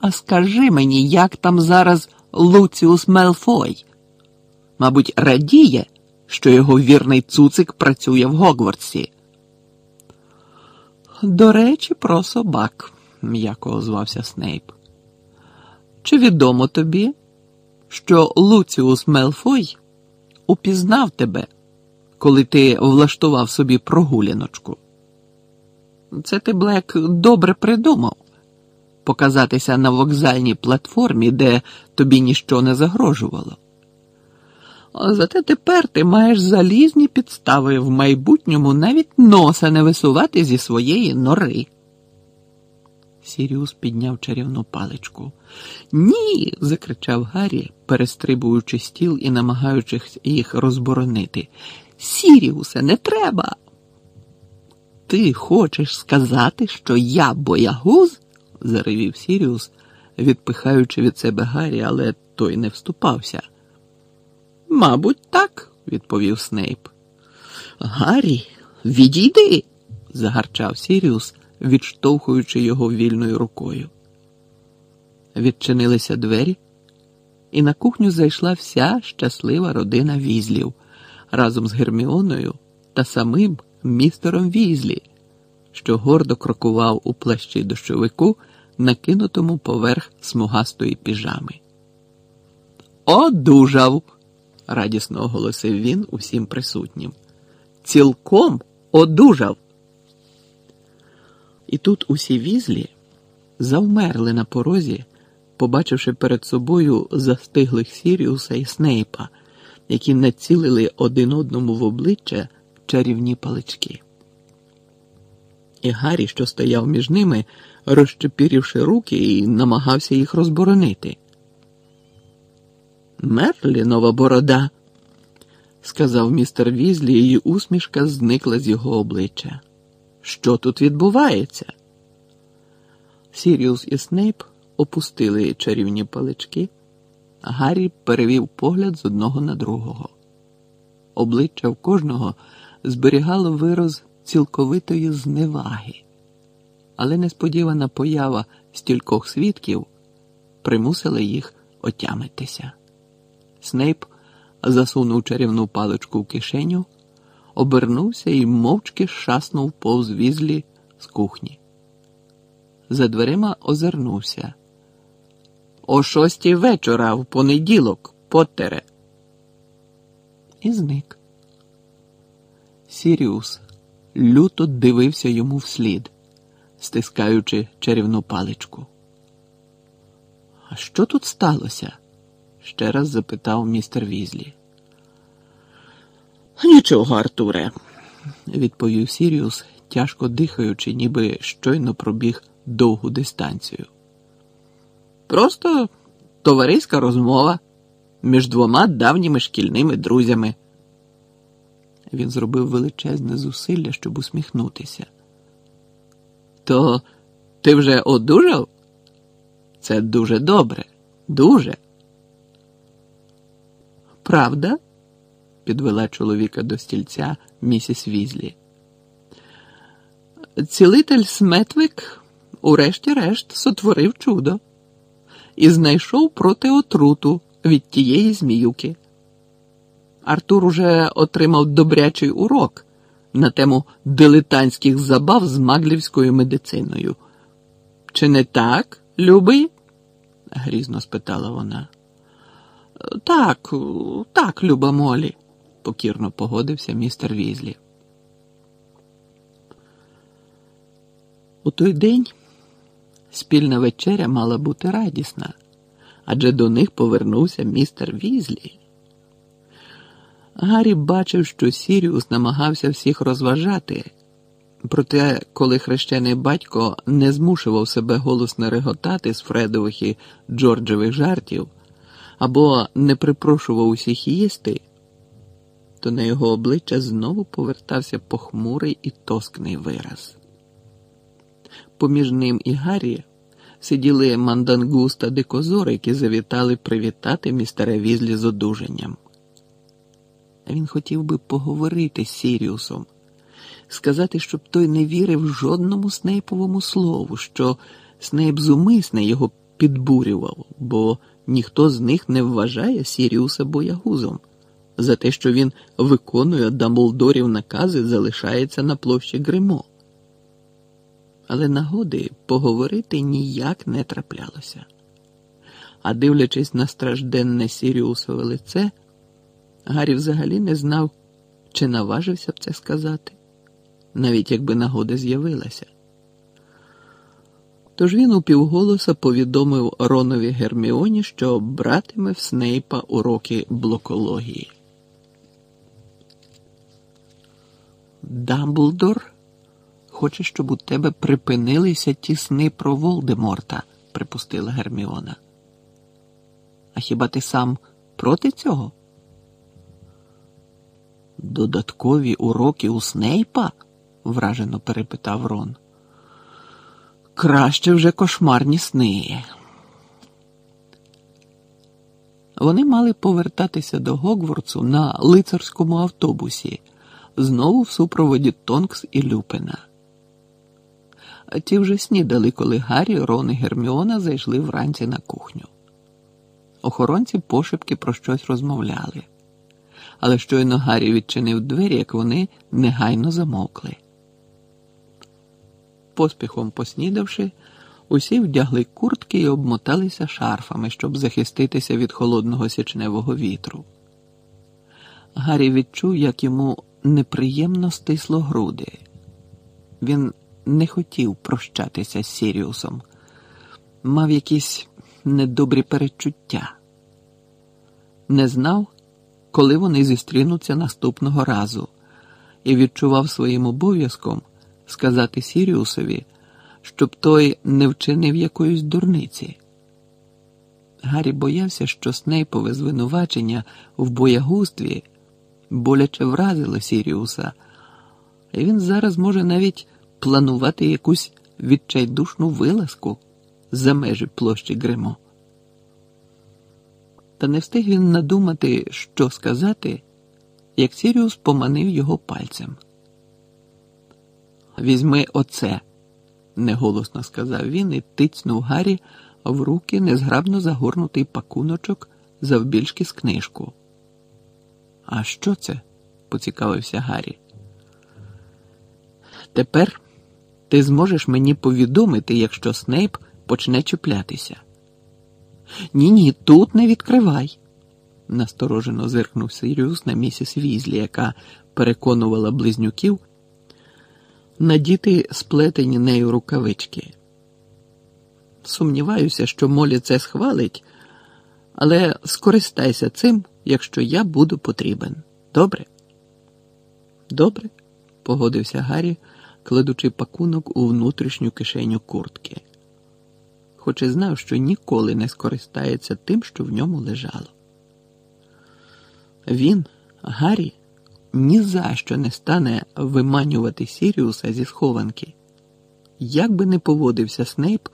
А скажи мені, як там зараз Луціус Мелфой? Мабуть, радіє, що його вірний цуцик працює в Гогвартсі. До речі, про собак, м'яко озвався Снейп. Чи відомо тобі, що Луціус Мелфой упізнав тебе, коли ти влаштував собі прогуляночку? Це ти, Блек, добре придумав показатися на вокзальній платформі, де тобі ніщо не загрожувало. Зате тепер ти маєш залізні підстави в майбутньому навіть носа не висувати зі своєї нори. Сіріус підняв чарівну паличку. Ні. закричав Гаррі, перестрибуючи стіл і намагаючись їх розборонити. Сіріусе, не треба. Ти хочеш сказати, що я боягуз? Заревів Сіріус, відпихаючи від себе Гаррі, але той не вступався. Мабуть, так, відповів Снейп. Гаррі, відійди, загарчав Сіріус, відштовхуючи його вільною рукою. Відчинилися двері, і на кухню зайшла вся щаслива родина візлів разом з Герміоною та самим містером Візлі, що гордо крокував у плащі дощовику, накинутому поверх смугастої піжами. Одужав! радісно оголосив він усім присутнім. Цілком одужав. І тут усі візлі завмерли на порозі, побачивши перед собою застиглих Сіріуса і Снейпа, які націлили один одному в обличчя чарівні палички. І Гаррі, що стояв між ними, розчепірівши руки і намагався їх розборонити. Мерлінова борода, сказав містер Візлі, і усмішка зникла з його обличчя. Що тут відбувається? Сіріус і Снейп опустили чарівні палички, Гаррі перевів погляд з одного на другого. Обличчя в кожного зберігало вираз цілковитої зневаги, але несподівана поява стількох свідків примусила їх отямитися. Снейп засунув чарівну паличку в кишеню, обернувся і мовчки шаснув повз візлі з кухні. За дверима озирнувся. О шостій вечора в понеділок, Поттере. І зник. Сіріус люто дивився йому вслід, стискаючи чарівну паличку. А що тут сталося? ще раз запитав містер Візлі. Нічого, Артуре, відповів Сіріус, тяжко дихаючи, ніби щойно пробіг довгу дистанцію. Просто товариська розмова між двома давніми шкільними друзями. Він зробив величезне зусилля, щоб усміхнутися. То ти вже одужав? Це дуже добре, дуже. Правда? підвела чоловіка до стільця місіс Візлі. Цілитель Сметвик, урешті-решт, сотворив чудо і знайшов проти отруту від тієї зміюки. Артур уже отримав добрячий урок на тему дилетантських забав з маглівською медициною. Чи не так, любий? грізно спитала вона. Так, так, люба Молі, покірно погодився містер Візлі. У той день спільна вечеря мала бути радісна, адже до них повернувся містер Візлі. Гаррі бачив, що Сіріус намагався всіх розважати, проте, коли хрещений батько не змушував себе голосно реготати з Фредових і Джорджевих жартів або не припрошував усіх їсти, то на його обличчя знову повертався похмурий і тоскний вираз. Поміж ним і Гаррі сиділи мандангус та дикозор, які завітали привітати містера Візлі з одужанням. Він хотів би поговорити з Сіріусом, сказати, щоб той не вірив жодному снейповому слову, що Снейп зумисне його підбурював, бо ніхто з них не вважає Сіріуса боягузом. За те, що він виконує Дамблдорів накази, залишається на площі Гримо. Але нагоди поговорити ніяк не траплялося. А дивлячись на стражденне Сіріусове лице, Гаррі взагалі не знав, чи наважився б це сказати, навіть якби нагода з'явилася. Тож він упівголоса повідомив Ронові Герміоні, що братиме в Снейпа уроки блокології. Дамблдор хоче, щоб у тебе припинилися ті сни про Волдеморта, припустила Герміона. А хіба ти сам проти цього? Додаткові уроки у Снейпа? вражено перепитав Рон. Краще вже кошмарні сни. Вони мали повертатися до Гогворцу на лицарському автобусі, знову в супроводі Тонкс і Люпина. Ті вже снідали, коли Гаррі, Рон і Герміона зайшли вранці на кухню. Охоронці пошепки про щось розмовляли, але щойно Гаррі відчинив двері, як вони негайно замовкли. Поспіхом поснідавши, усі вдягли куртки і обмоталися шарфами, щоб захиститися від холодного січневого вітру. Гаррі відчув, як йому неприємно стисло груди. Він не хотів прощатися з Сіріусом, мав якісь недобрі перечуття, не знав, коли вони зустрінуться наступного разу, і відчував своїм обов'язком сказати Сіріусові, щоб той не вчинив якоїсь дурниці. Гаррі боявся, що Снейпове звинувачення в боягустві боляче вразило Сіріуса, і він зараз може навіть планувати якусь відчайдушну вилазку за межі площі Гримо. Та не встиг він надумати, що сказати, як Сіріус поманив його пальцем. Візьми оце, неголосно сказав він і тицнув Гаррі в руки незграбно загорнутий пакуночок завбільшки з книжку. А що це? поцікавився Гаррі. Тепер ти зможеш мені повідомити, якщо Снейп почне чіплятися. Ні, ні, тут не відкривай, насторожено зиркнув Сиріус на місіс Візлі, яка переконувала близнюків надіти сплетені нею рукавички. Сумніваюся, що Молі це схвалить, але скористайся цим, якщо я буду потрібен. Добре? Добре, погодився Гаррі, кладучи пакунок у внутрішню кишеню куртки, хоч і знав, що ніколи не скористається тим, що в ньому лежало. Він, Гаррі, ні за що не стане виманювати Сіріуса зі схованки, як би не поводився Снейп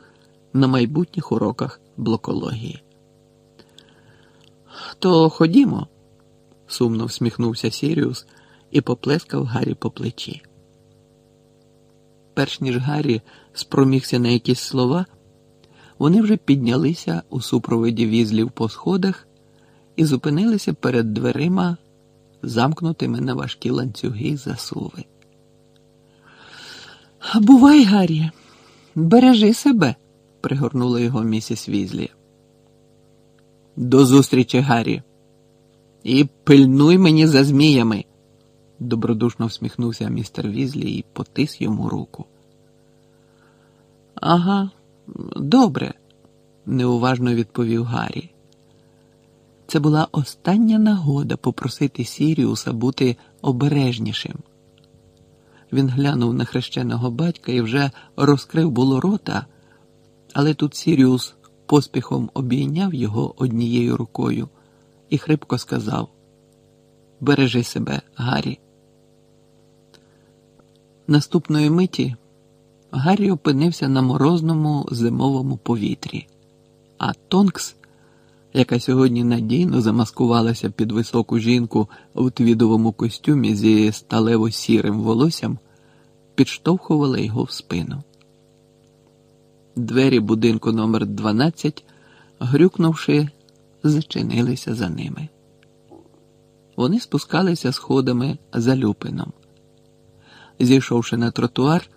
на майбутніх уроках блокології. То ходімо, сумно всміхнувся Сіріус і поплескав Гаррі по плечі. Перш ніж Гаррі спромігся на якісь слова, вони вже піднялися у супроводі візлів по сходах і зупинилися перед дверима замкнутими на важкі ланцюги засуви. Бувай, Гаррі, бережи себе, пригорнула його місіс Візлі. До зустрічі, Гаррі. І пильнуй мені за зміями, добродушно всміхнувся містер Візлі і потис йому руку. Ага, добре, неуважно відповів Гаррі. Це була остання нагода попросити Сіріуса бути обережнішим. Він глянув на хрещеного батька і вже розкрив було рота, але тут Сіріус поспіхом обійняв його однією рукою і хрипко сказав: Бережи себе, Гаррі. Наступної миті Гаррі опинився на морозному зимовому повітрі, а Тонкс яка сьогодні надійно замаскувалася під високу жінку у твідовому костюмі зі сталево-сірим волоссям, підштовхувала його в спину. Двері будинку номер 12 грюкнувши, зачинилися за ними. Вони спускалися сходами за Люпином. Зійшовши на тротуар,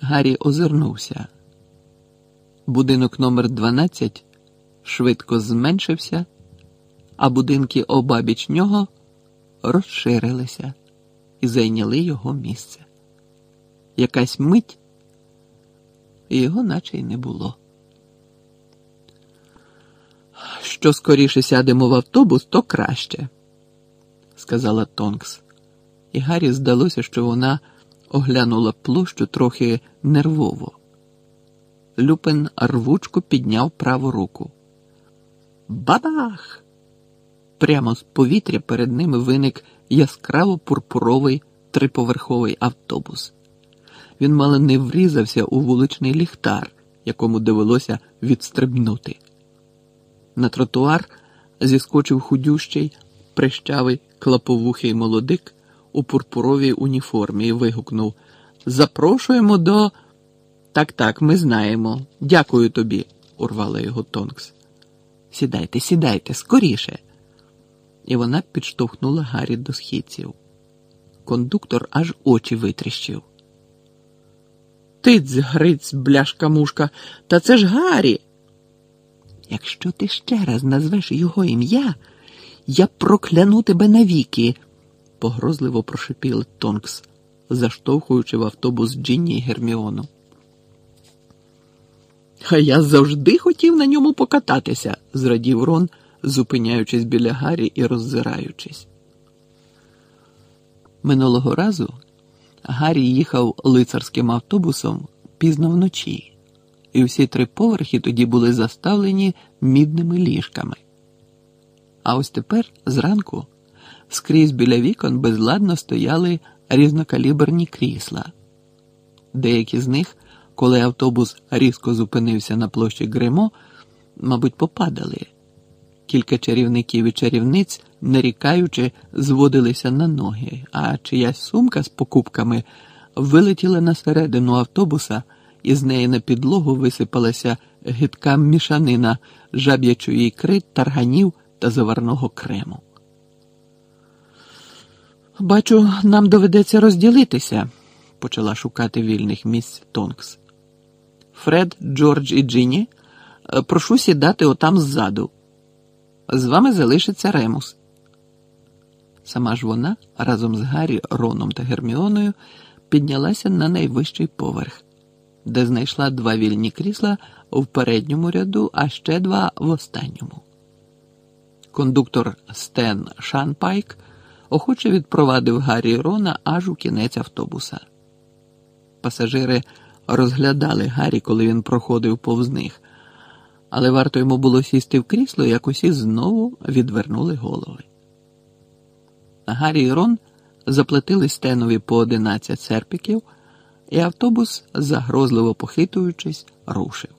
Гаррі озирнувся. Будинок номер 12 швидко зменшився, а будинки обабіч нього розширилися і зайняли його місце. Якась мить, і його наче й не було. Що скоріше сядемо в автобус, то краще, сказала Тонкс, і Гаррі здалося, що вона оглянула площу трохи нервово. Люпин рвучко підняв праву руку. Бабах! Прямо з повітря перед ними виник яскраво пурпуровий триповерховий автобус. Він мало не врізався у вуличний ліхтар, якому довелося відстрибнути. На тротуар зіскочив худющий, прищавий клаповухий молодик у пурпуровій уніформі і вигукнув Запрошуємо до. Так, так, ми знаємо. Дякую тобі, урвала його Тонкс. Сідайте, сідайте, скоріше. І вона підштовхнула Гаррі до східців. Кондуктор аж очі витріщив. Тиць, гриць, бляшка мушка, та це ж Гаррі. Якщо ти ще раз назвеш його ім'я, я прокляну тебе навіки, погрозливо прошепіл Тонкс, заштовхуючи в автобус Джинні і Герміону. А я завжди хотів на ньому покататися, зрадів Рон, зупиняючись біля Гаррі і роззираючись. Минулого разу Гаррі їхав лицарським автобусом пізно вночі і всі три поверхи тоді були заставлені мідними ліжками. А ось тепер, зранку, скрізь біля вікон безладно стояли різнокаліберні крісла. Деякі з них, коли автобус різко зупинився на площі Гримо, мабуть, попадали. Кілька чарівників і чарівниць, нарікаючи, зводилися на ноги, а чиясь сумка з покупками вилетіла на середину автобуса і з неї на підлогу висипалася гидка мішанина жаб'ячої ікри, тарганів та заварного крему. Бачу, нам доведеться розділитися, почала шукати вільних місць Тонкс. Фред, Джордж і Джині, е, прошу сідати отам ззаду. З вами залишиться Ремус. Сама ж вона разом з Гаррі, Роном та Герміоною піднялася на найвищий поверх де знайшла два вільні крісла в передньому ряду, а ще два в останньому. Кондуктор Стен Шанпайк охоче відпровадив Гаррі Рона аж у кінець автобуса. Пасажири розглядали Гаррі, коли він проходив повз них, але варто йому було сісти в крісло, як усі знову відвернули голови. Гаррі і Рон заплатили Стенові по одинадцять серпіків і автобус, загрозливо похитуючись, рушив.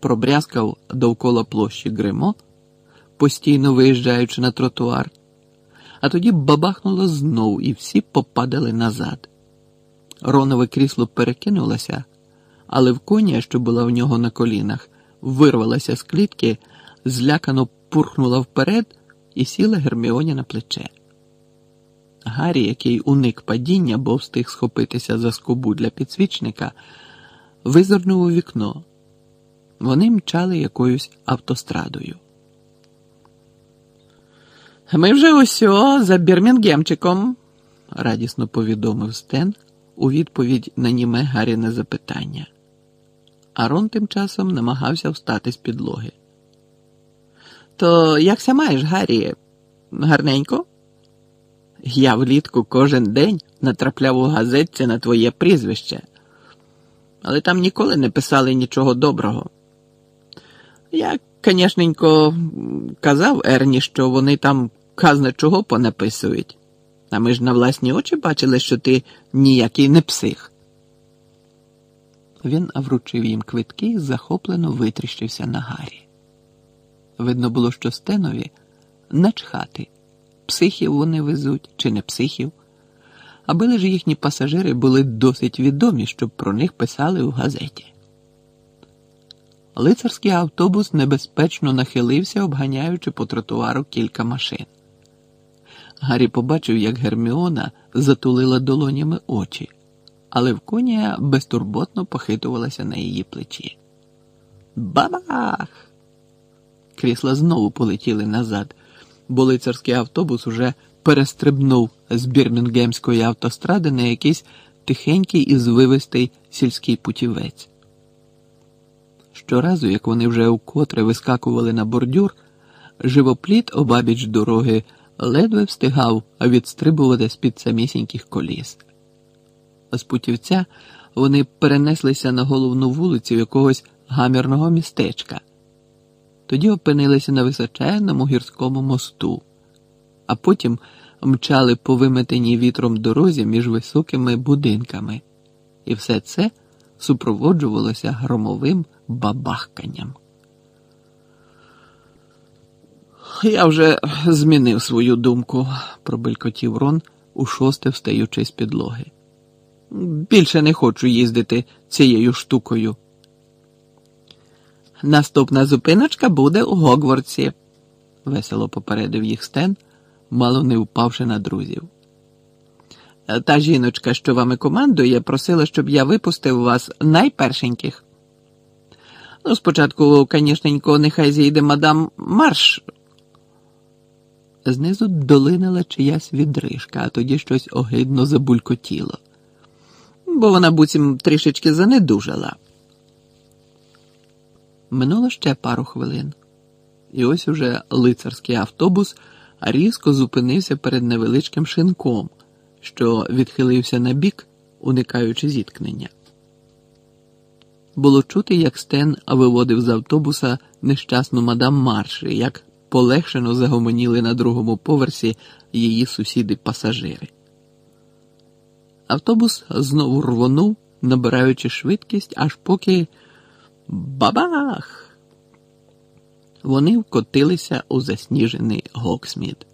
Пробрязкав довкола площі Гримо, постійно виїжджаючи на тротуар, а тоді бабахнуло знов, і всі попадали назад. Ронове крісло перекинулося, але в коня, що була в нього на колінах, вирвалася з клітки, злякано пурхнула вперед і сіла Герміоні на плече. Гаррі, який уник падіння, бо встиг схопитися за скобу для підсвічника, визирнув у вікно. Вони мчали якоюсь автострадою. Ми вже усьо за Бірмінгемчиком, радісно повідомив Стен у відповідь на німе Гарріне запитання. Арон тим часом намагався встати з підлоги. То якся маєш, Гаррі? Гарненько? Я влітку кожен день натрапляв у газетці на твоє прізвище, але там ніколи не писали нічого доброго. Я, звісненько, казав Ерні, що вони там казне чого понаписують, а ми ж на власні очі бачили, що ти ніякий не псих. Він вручив їм квитки і захоплено витріщився на Гаррі. Видно було, що Стенові начхати психів вони везуть чи не психів, аби лише їхні пасажири були досить відомі, щоб про них писали у газеті. лицарський автобус небезпечно нахилився, обганяючи по тротуару кілька машин. Гаррі побачив, як Герміона затулила долонями очі, але Вконія безтурботно похитувалася на її плечі. Бабах! Крісла знову полетіли назад, бо лицарський автобус уже перестрибнув з Бірмінгемської автостради на якийсь тихенький і звивистий сільський путівець. Щоразу, як вони вже вкотре вискакували на бордюр, живопліт обабіч дороги ледве встигав відстрибувати з-під самісіньких коліс. З путівця вони перенеслися на головну вулицю якогось гамірного містечка, тоді опинилися на височенному гірському мосту, а потім мчали по виметеній вітром дорозі між високими будинками, і все це супроводжувалося громовим бабахканням. Я вже змінив свою думку, пробелькотів Рон, у шосте встаючи з підлоги. Більше не хочу їздити цією штукою. Наступна зупиночка буде у Гогвардсі, весело попередив їх Стен, мало не впавши на друзів. Та жіночка, що вами командує, просила, щоб я випустив вас найпершеньких. Ну, спочатку, звісненько, нехай зійде мадам марш. Знизу долинила чиясь відрижка, а тоді щось огидно забулькотіло, бо вона буцім трішечки занедужала. Минуло ще пару хвилин, і ось уже лицарський автобус різко зупинився перед невеличким шинком, що відхилився на бік, уникаючи зіткнення. Було чути, як Стен виводив з автобуса нещасну мадам Марші, як полегшено загомоніли на другому поверсі її сусіди-пасажири. Автобус знову рвонув, набираючи швидкість, аж поки бабах! Вони вкотилися у засніжений Гоксмід.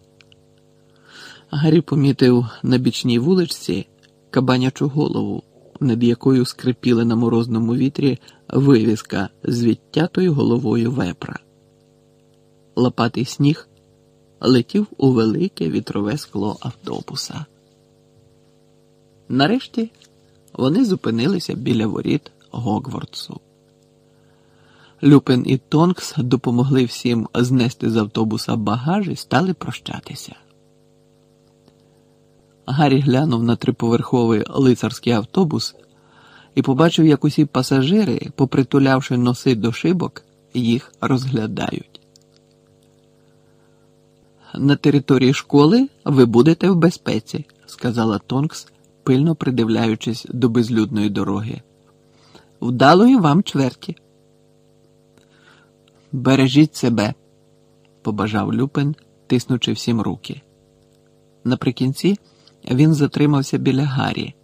Гаррі помітив на бічній вуличці кабанячу голову, над якою скрипіла на морозному вітрі вивіска з відтятою головою вепра. Лопатий сніг летів у велике вітрове скло автобуса. Нарешті вони зупинилися біля воріт Гогвардсу. Люпин і Тонкс допомогли всім знести з автобуса багаж і стали прощатися. Гаррі глянув на триповерховий лицарський автобус і побачив, як усі пасажири, попритулявши носи до шибок, їх розглядають. На території школи ви будете в безпеці, сказала Тонкс, пильно придивляючись до безлюдної дороги. Вдалої вам чверті. Бережіть себе, побажав Люпин, тиснучи всім руки. Наприкінці він затримався біля Гаррі.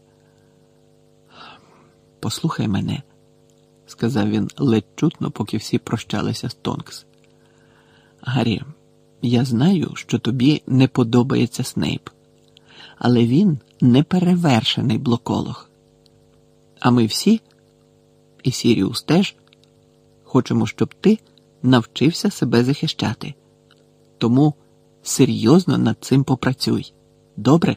Послухай мене, сказав він ледь чутно, поки всі прощалися з Тонкс. Гаррі, я знаю, що тобі не подобається Снейп, але він неперевершений блоколог. А ми всі, і Сіріус теж, хочемо, щоб ти навчився себе захищати. Тому серйозно над цим попрацюй. Добре?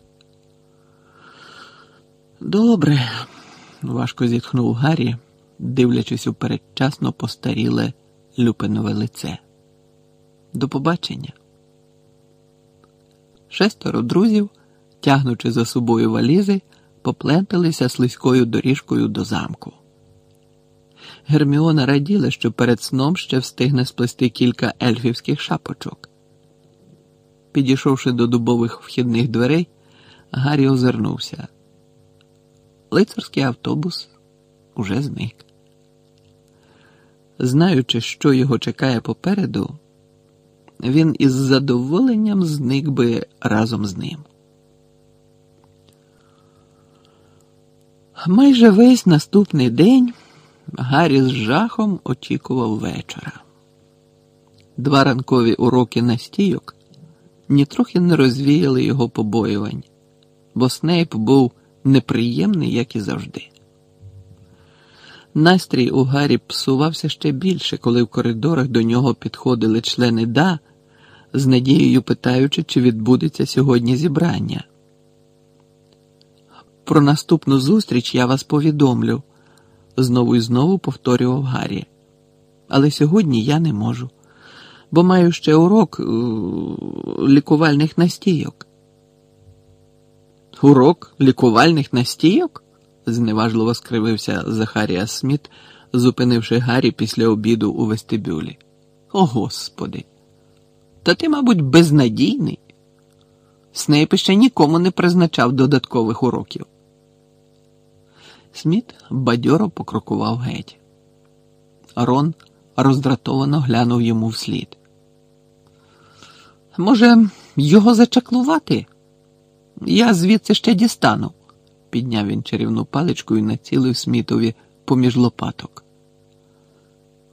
Добре, важко зітхнув Гаррі, дивлячись у передчасно постаріле люпинове лице. До побачення. Шестеро друзів, тягнучи за собою валізи, попленталися слизькою доріжкою до замку. Герміона раділа, що перед сном ще встигне сплести кілька ельфівських шапочок. Підійшовши до дубових вхідних дверей, Гаррі озирнувся. Лицарський автобус уже зник. Знаючи, що його чекає попереду, він із задоволенням зник би разом з ним. Майже весь наступний день Гаррі з жахом очікував вечора. Два ранкові уроки настійок нітрохи не розвіяли його побоювань, бо Снейп був неприємний, як і завжди. Настрій у Гаррі псувався ще більше, коли в коридорах до нього підходили члени ДА, з надією питаючи, чи відбудеться сьогодні зібрання. Про наступну зустріч я вас повідомлю, знову і знову повторював Гаррі. Але сьогодні я не можу, бо маю ще урок е, лікувальних настійок. Урок лікувальних настійок? Зневажливо скривився Захарія Сміт, зупинивши Гаррі після обіду у вестибюлі. О, Господи! Та ти, мабуть, безнадійний. Снейп ще нікому не призначав додаткових уроків. Сміт бадьоро покрокував геть. Рон роздратовано глянув йому вслід. Може, його зачаклувати? Я звідси ще дістану, підняв він чарівну паличку і націлив Смітові поміж лопаток.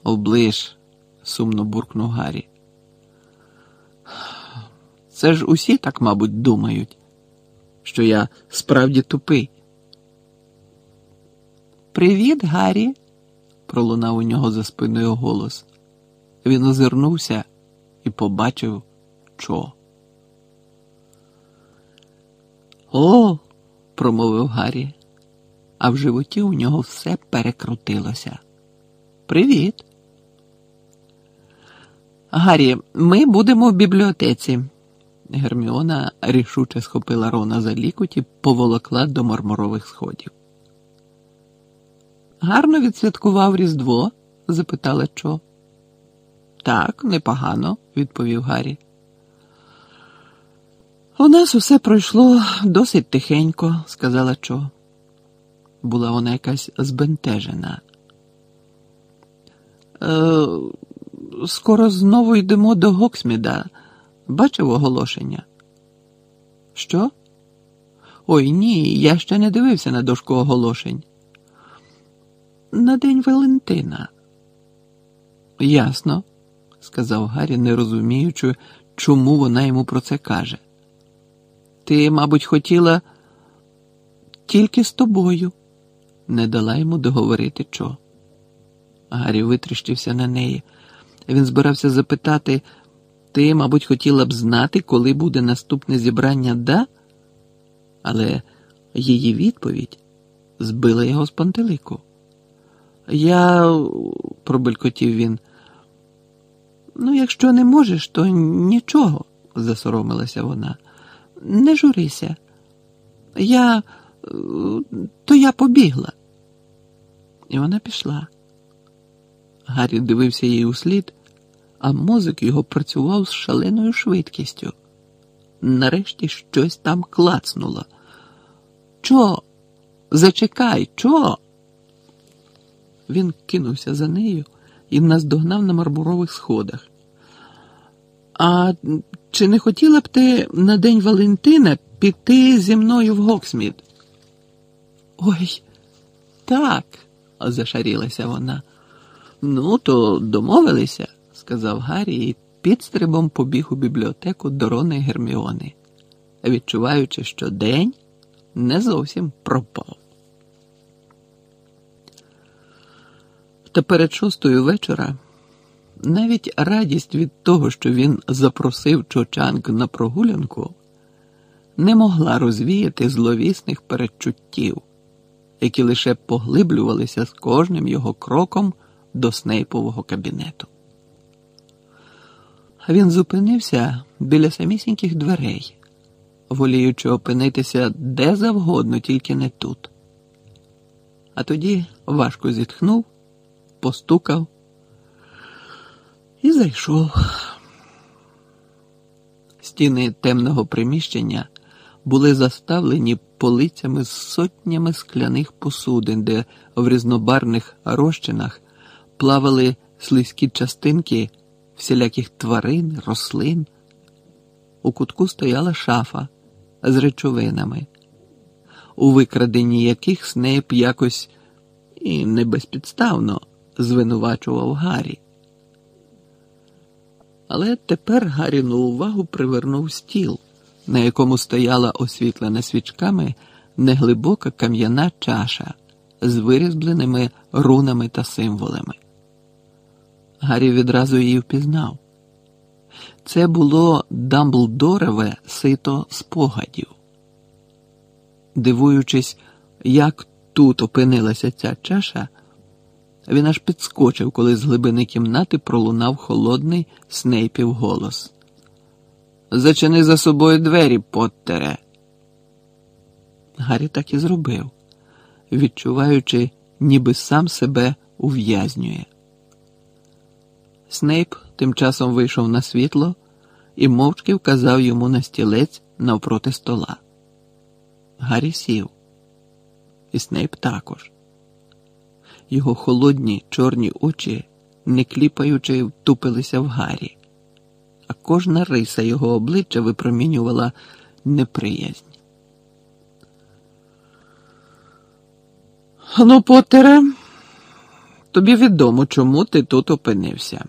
Оближ, сумно буркнув Гаррі. Це ж усі так, мабуть, думають, що я справді тупий. Привіт, Гаррі, пролунав у нього за спиною голос. Він озирнувся і побачив Чо. О, промовив Гаррі, а в животі у нього все перекрутилося. Привіт. Гаррі, ми будемо в бібліотеці. Герміона рішуче схопила Рона за лікоть і поволокла до мармурових сходів. Гарно відсвяткував Різдво? запитала Чо. Так, непогано, відповів Гаррі. У нас усе пройшло досить тихенько, сказала Чо. Була вона якась збентежена. Е, Скоро знову йдемо до Гоксміда. Бачив оголошення? Що? Ой ні, я ще не дивився на дошку оголошень. На День Валентина. Ясно, сказав Гаррі, не розуміючи, чому вона йому про це каже. Ти, мабуть, хотіла тільки з тобою, не дала йому договорити чо. Гаррі витріщився на неї. Він збирався запитати, ти, мабуть, хотіла б знати, коли буде наступне зібрання да? Але її відповідь збила його з пантелику. Я, пробелькотів він. Ну, якщо не можеш, то нічого, засоромилася вона. Не журися. Я, то я побігла. І вона пішла. Гаррі дивився їй услід, а мозок його працював з шаленою швидкістю. Нарешті щось там клацнуло. Чо? Зачекай, чо? Він кинувся за нею і наздогнав на мармурових сходах. А чи не хотіла б ти на День Валентина піти зі мною в Гоксмід? Ой, так, зашарілася вона. Ну, то домовилися, сказав Гаррі і підстрибом побіг у бібліотеку до Рони Герміони, відчуваючи, що день не зовсім пропав. Та перед шостою вечора навіть радість від того, що він запросив Чочанг на прогулянку, не могла розвіяти зловісних передчуттів, які лише поглиблювалися з кожним його кроком до снейпового кабінету. Він зупинився біля самісіньких дверей, воліючи опинитися де завгодно, тільки не тут. А тоді важко зітхнув, постукав і зайшов. Стіни темного приміщення були заставлені полицями з сотнями скляних посудин, де в різнобарних розчинах плавали слизькі частинки всіляких тварин, рослин. У кутку стояла шафа з речовинами, у викраденні яких Снейп якось і не безпідставно звинувачував Гаррі. Але тепер Гарріну увагу привернув стіл, на якому стояла освітлена свічками неглибока кам'яна чаша з вирізбленими рунами та символами. Гаррі відразу її впізнав. Це було Дамблдорове сито спогадів. Дивуючись, як тут опинилася ця чаша, він аж підскочив, коли з глибини кімнати пролунав холодний снейпів голос. Зачини за собою двері, Поттере. Гаррі так і зробив, відчуваючи, ніби сам себе ув'язнює. Снейп тим часом вийшов на світло і мовчки вказав йому на стілець навпроти стола. Гаррі сів, і Снейп також. Його холодні чорні очі, не кліпаючи, втупилися в Гаррі, а кожна риса його обличчя випромінювала неприязнь. Ну, Поттере, тобі відомо, чому ти тут опинився,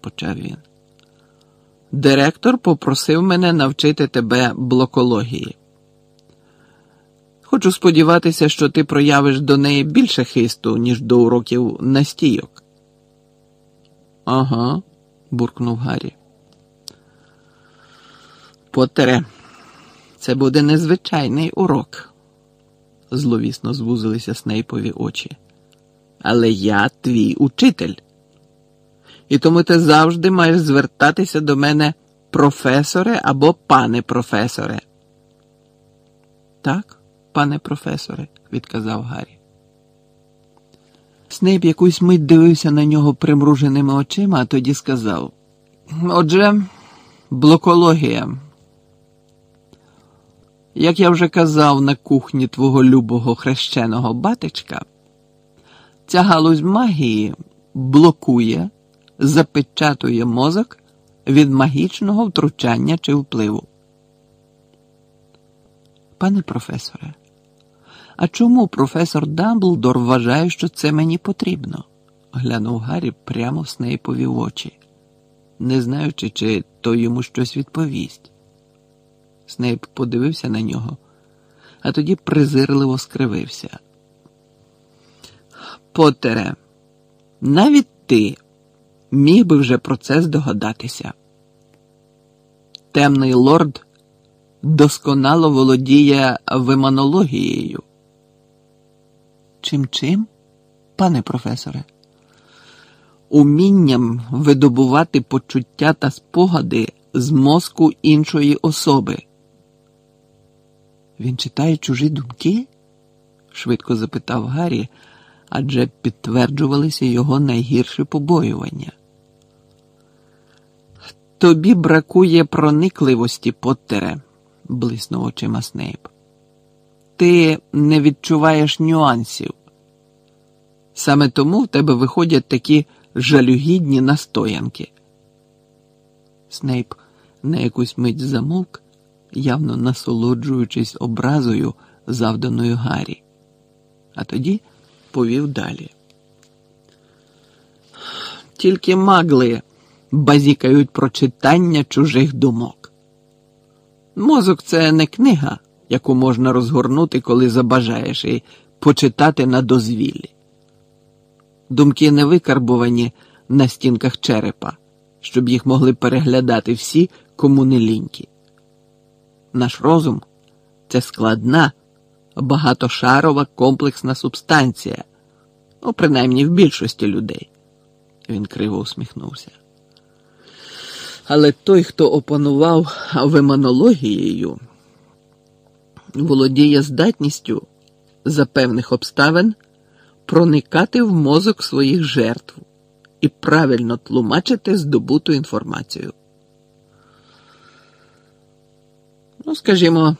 почав він. Директор попросив мене навчити тебе блокології. Хочу сподіватися, що ти проявиш до неї більше хисту, ніж до уроків настійок. Ага, буркнув Гаррі. Потере, це буде незвичайний урок, зловісно звузилися Снейпові очі. Але я твій учитель. І тому ти завжди маєш звертатися до мене професоре або пане професоре. Так, пане професоре, відказав Гаррі. Снейп якусь мить дивився на нього примруженими очима, а тоді сказав: Отже, блокологія. Як я вже казав на кухні твого любого хрещеного батечка, ця галузь магії блокує запечатує мозок від магічного втручання чи впливу. Пане професоре, а чому професор Дамблдор вважає, що це мені потрібно? глянув Гаррі прямо в Снейпові в очі, не знаючи, чи той йому щось відповість. Снейп подивився на нього, а тоді презирливо скривився. Потере, навіть ти міг би вже про це здогадатися. Темний лорд досконало володіє виманологією. Чим чим, пане професоре? Умінням видобувати почуття та спогади з мозку іншої особи. Він читає чужі думки? швидко запитав Гаррі, адже підтверджувалися його найгірші побоювання. Тобі бракує проникливості, Поттере, блиснув очима Снейп. Ти не відчуваєш нюансів. Саме тому в тебе виходять такі жалюгідні настоянки. Снейп на якусь мить замовк, явно насолоджуючись образою, завданою Гаррі, а тоді повів далі. Тільки магли базікають про читання чужих думок. Мозок це не книга, яку можна розгорнути, коли забажаєш, і почитати на дозвіллі. Думки не викарбувані на стінках черепа, щоб їх могли переглядати всі, кому не лінькі. Наш розум це складна, багатошарова комплексна субстанція, ну, принаймні в більшості людей. Він криво усміхнувся. Але той, хто опанував виманологією, володіє здатністю за певних обставин проникати в мозок своїх жертв і правильно тлумачити здобуту інформацію. Ну, скажімо,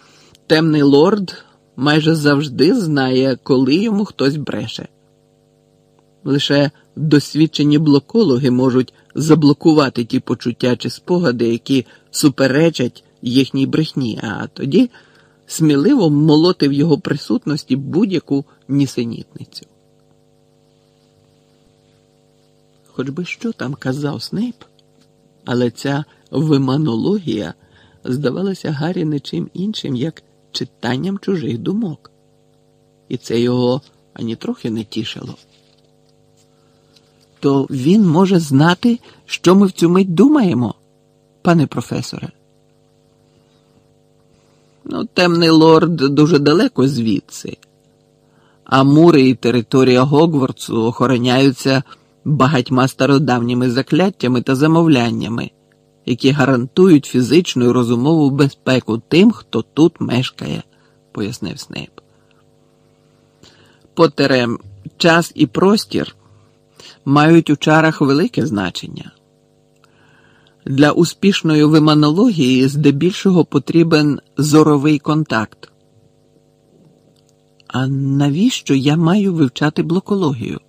темний лорд майже завжди знає, коли йому хтось бреше. Лише досвідчені блокологи можуть заблокувати ті почуття чи спогади, які суперечать їхній брехні, а тоді сміливо молоти в його присутності будь-яку нісенітницю. Хоч би що там казав Снейп, але ця виманологія здавалася Гаррі не чим іншим, як читанням чужих думок, і це його ані трохи не тішило. То він може знати, що ми в цю мить думаємо, пане професоре. Ну, темний лорд дуже далеко звідси. А мури і територія Гогвартсу охороняються багатьма стародавніми закляттями та замовляннями, які гарантують фізичну і розумову безпеку тим, хто тут мешкає, пояснив Снейп. Потерем, час і простір мають у чарах велике значення. Для успішної виманології здебільшого потрібен зоровий контакт. А навіщо я маю вивчати блокологію?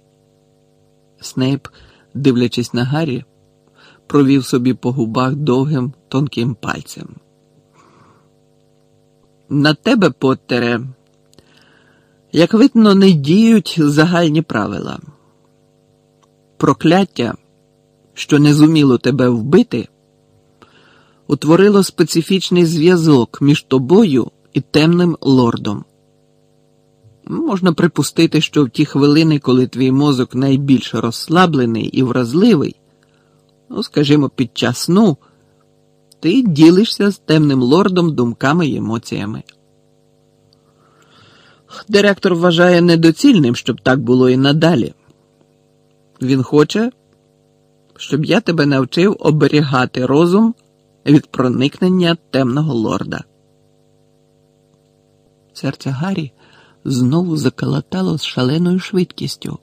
Снейп, дивлячись на Гаррі, провів собі по губах довгим тонким пальцем. На тебе, Поттере, як видно, не діють загальні правила. Прокляття, що не зуміло тебе вбити, утворило специфічний зв'язок між тобою і темним лордом. Можна припустити, що в ті хвилини, коли твій мозок найбільш розслаблений і вразливий, ну, скажімо, під час сну, ти ділишся з темним лордом думками й емоціями. Директор вважає недоцільним, щоб так було і надалі. Він хоче, щоб я тебе навчив оберігати розум від проникнення темного лорда. Серце Гаррі знову закалатало з шаленою швидкістю.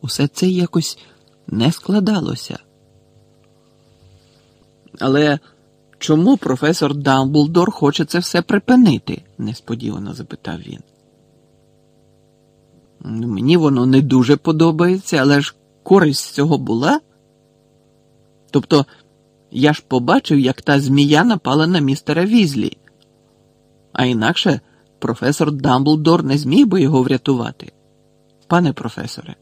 Усе це якось не складалося. Але чому професор Дамблдор хоче це все припинити? несподівано запитав він. Мені воно не дуже подобається, але ж користь з цього була. Тобто я ж побачив, як та змія напала на містера Візлі, а інакше професор Дамблдор не зміг би його врятувати. Пане професоре.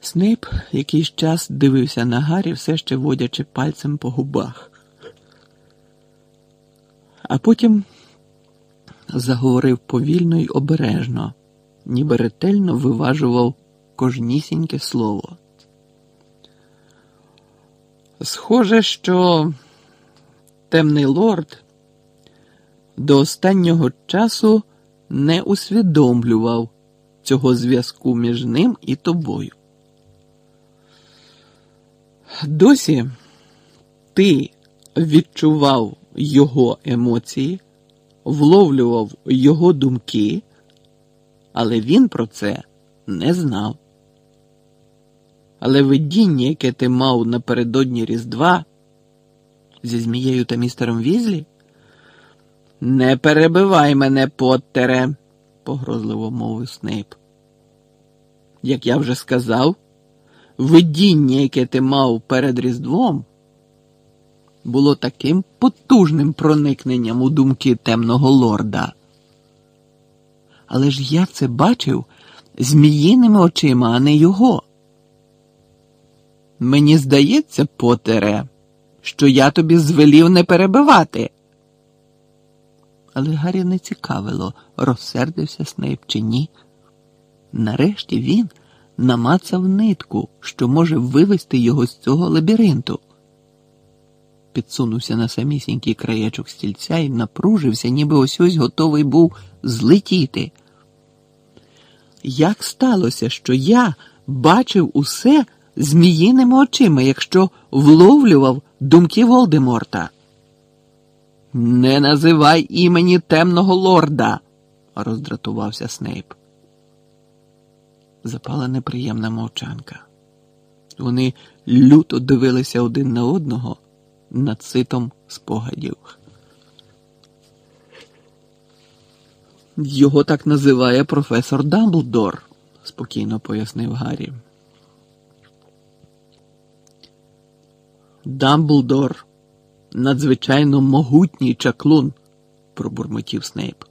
Снейп якийсь час дивився на Гаррі, все ще водячи пальцем по губах. А потім заговорив повільно й обережно, ніби ретельно виважував кожнісіньке слово. Схоже, що темний лорд до останнього часу не усвідомлював цього зв'язку між ним і тобою. Досі ти відчував його емоції, вловлював його думки, але він про це не знав. Але видіння, яке ти мав напередодні Різдва зі змією та містером Візлі? Не перебивай мене, Поттере, погрозливо мовив Снейп. Як я вже сказав, видіння, яке ти мав перед Різдвом, було таким потужним проникненням у думки темного лорда. Але ж я це бачив зміїними очима, а не його. Мені здається, Потере, що я тобі звелів не перебивати. Але Гаррі не цікавило, розсердився Снейп чи ні. Нарешті він намацав нитку, що може вивести його з цього лабіринту. Підсунувся на самісінький краєчок стільця і напружився, ніби ось ось готовий був злетіти. Як сталося, що я бачив усе зміїними очима, якщо вловлював думки Волдеморта? Не називай імені темного лорда, роздратувався Снейп. Запала неприємна мовчанка. Вони люто дивилися один на одного над ситом спогадів. Його так називає професор Дамблдор, спокійно пояснив Гаррі. Дамблдор надзвичайно могутній чаклун, пробурмотів Снейп.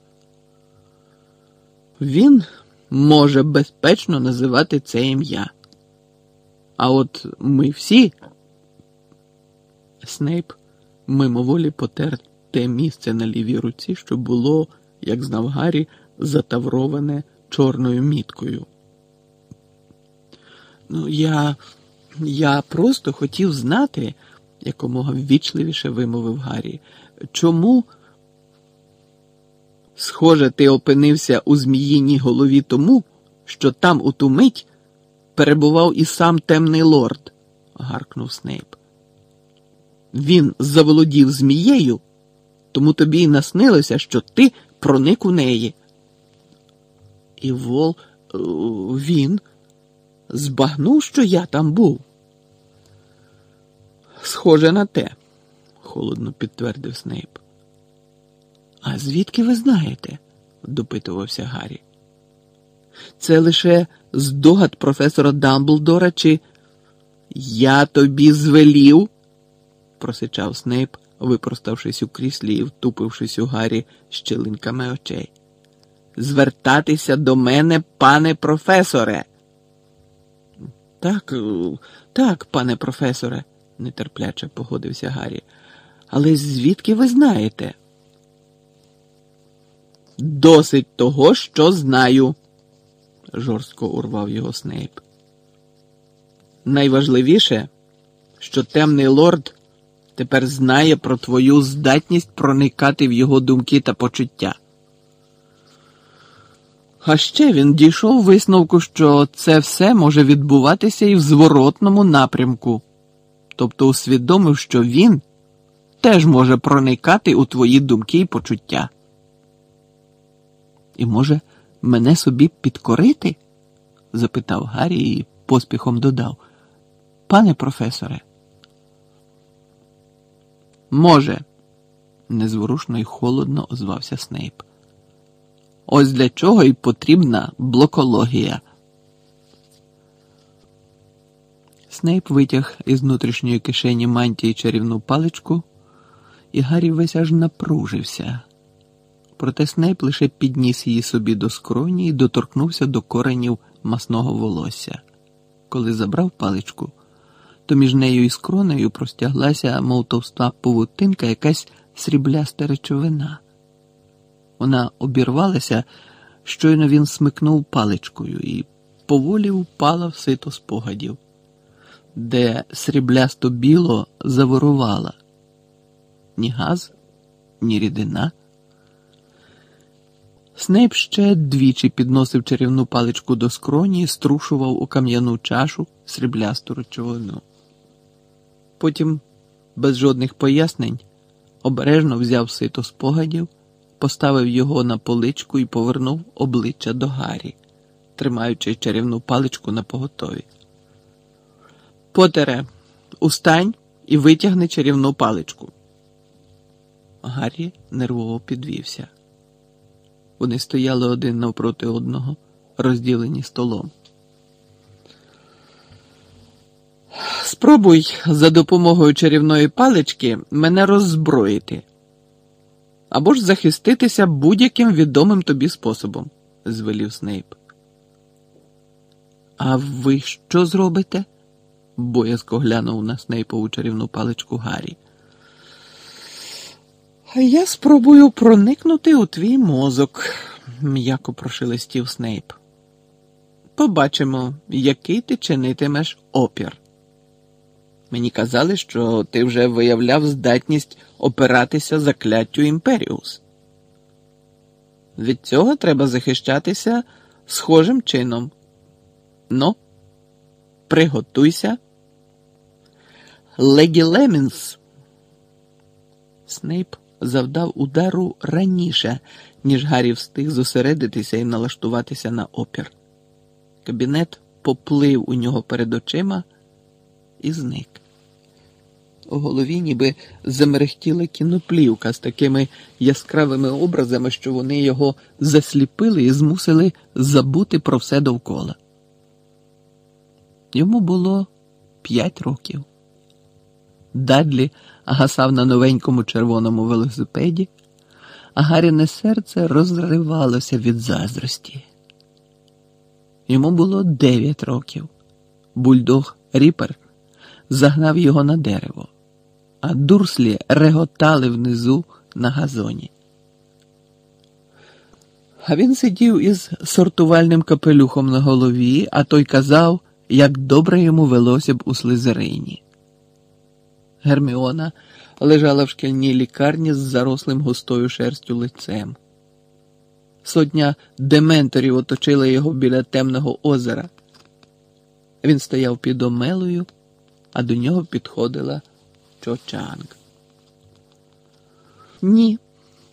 Він може безпечно називати це ім'я. А от ми всі. Снейп мимоволі потер те місце на лівій руці, що було як знав Гаррі, затавроване чорною міткою. Ну, я. я просто хотів знати, якомога ввічливіше вимовив Гаррі, чому. Схоже, ти опинився у зміїній голові тому, що там у ту мить перебував і сам темний лорд, гаркнув Снейп. Він заволодів змією, тому тобі й наснилося, що ти проник у неї. І Вол е, він збагнув, що я там був. Схоже на те, холодно підтвердив Снейп. А звідки ви знаєте? допитувався Гаррі. Це лише здогад професора Дамблдора, чи я тобі звелів, просичав Снейп, випроставшись у кріслі і втупившись у Гаррі щелинками очей. Звертатися до мене, пане професоре. Так, так, пане професоре, нетерпляче погодився Гаррі. Але звідки ви знаєте? Досить того, що знаю, жорстко урвав його Снейп. Найважливіше, що темний лорд тепер знає про твою здатність проникати в його думки та почуття. А ще він дійшов висновку, що це все може відбуватися і в зворотному напрямку, тобто усвідомив, що він теж може проникати у твої думки і почуття. І може мене собі підкорити? запитав Гаррі і поспіхом додав. Пане професоре. Може, незворушно і холодно озвався Снейп. Ось для чого й потрібна блокологія. Снейп витяг із внутрішньої кишені мантії чарівну паличку, і Гаррі весь аж напружився. Проте Снейп лише підніс її собі до скроні і доторкнувся до коренів масного волосся. Коли забрав паличку, то між нею і скронею простяглася, мов товста повутинка, якась срібляста речовина. Вона обірвалася, щойно він смикнув паличкою і поволі впала в сито спогадів, де сріблясто біло заворувала ні газ, ні рідина. Снейп ще двічі підносив чарівну паличку до скроні і струшував у кам'яну чашу сріблясту речовину. Потім, без жодних пояснень, обережно взяв сито спогадів, поставив його на поличку і повернув обличчя до Гаррі, тримаючи чарівну паличку на поготові. Потере, устань і витягни чарівну паличку. Гаррі нервово підвівся. Вони стояли один навпроти одного, розділені столом. Спробуй за допомогою чарівної палички мене роззброїти або ж захиститися будь-яким відомим тобі способом, звелів Снейп. А ви що зробите? Боязко глянув на Снейпову чарівну паличку Гаррі. Я спробую проникнути у твій мозок, м'яко прошелестів Снейп. Побачимо, який ти чинитимеш опір. Мені казали, що ти вже виявляв здатність опиратися закляттю Імперіус. Від цього треба захищатися схожим чином. Ну, приготуйся. Легі Лемінс. Снейп завдав удару раніше, ніж Гаррі встиг зосередитися і налаштуватися на опір. Кабінет поплив у нього перед очима і зник. У голові ніби замерехтіла кіноплівка з такими яскравими образами, що вони його засліпили і змусили забути про все довкола. Йому було п'ять років. Дадлі гасав на новенькому червоному велосипеді, а Гаріне серце розривалося від заздрості. Йому було дев'ять років. Бульдог Ріпер загнав його на дерево, а дурслі реготали внизу на газоні. А він сидів із сортувальним капелюхом на голові, а той казав, як добре йому велося б у слизерині. Герміона лежала в шкільній лікарні з зарослим густою шерстю лицем. Сотня дементорів оточила його біля темного озера. Він стояв під омелою, а до нього підходила Чочанг. Ні,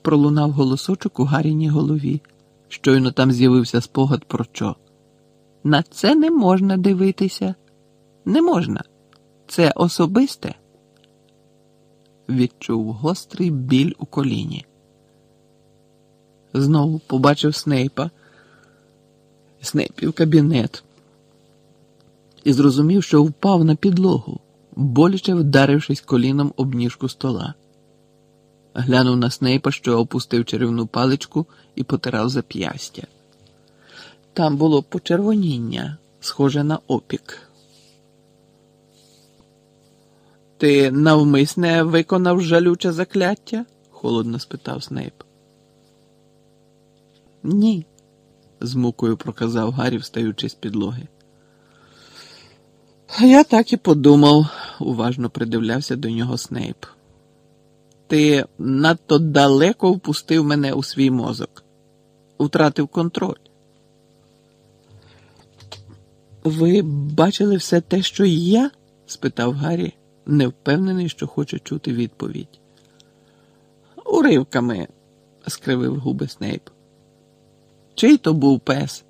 пролунав голосочок у Гаріній голові. Щойно там з'явився спогад про що. На це не можна дивитися. Не можна. Це особисте. Відчув гострий біль у коліні. Знову побачив Снейпа, Снейпів кабінет і зрозумів, що впав на підлогу, боляче вдарившись коліном об ніжку стола. Глянув на Снейпа, що опустив чарівну паличку і потирав зап'ястя. Там було почервоніння, схоже на опік. Ти навмисне виконав жалюче закляття? холодно спитав Снейп. Ні, з мукою проказав Гаррі, встаючи з підлоги. Я так і подумав, уважно придивлявся до нього Снейп. Ти надто далеко впустив мене у свій мозок, втратив контроль. Ви бачили все те, що я? спитав Гаррі, не впевнений, що хоче чути відповідь. Уривками, скривив губи Снейп. Чий то був пес?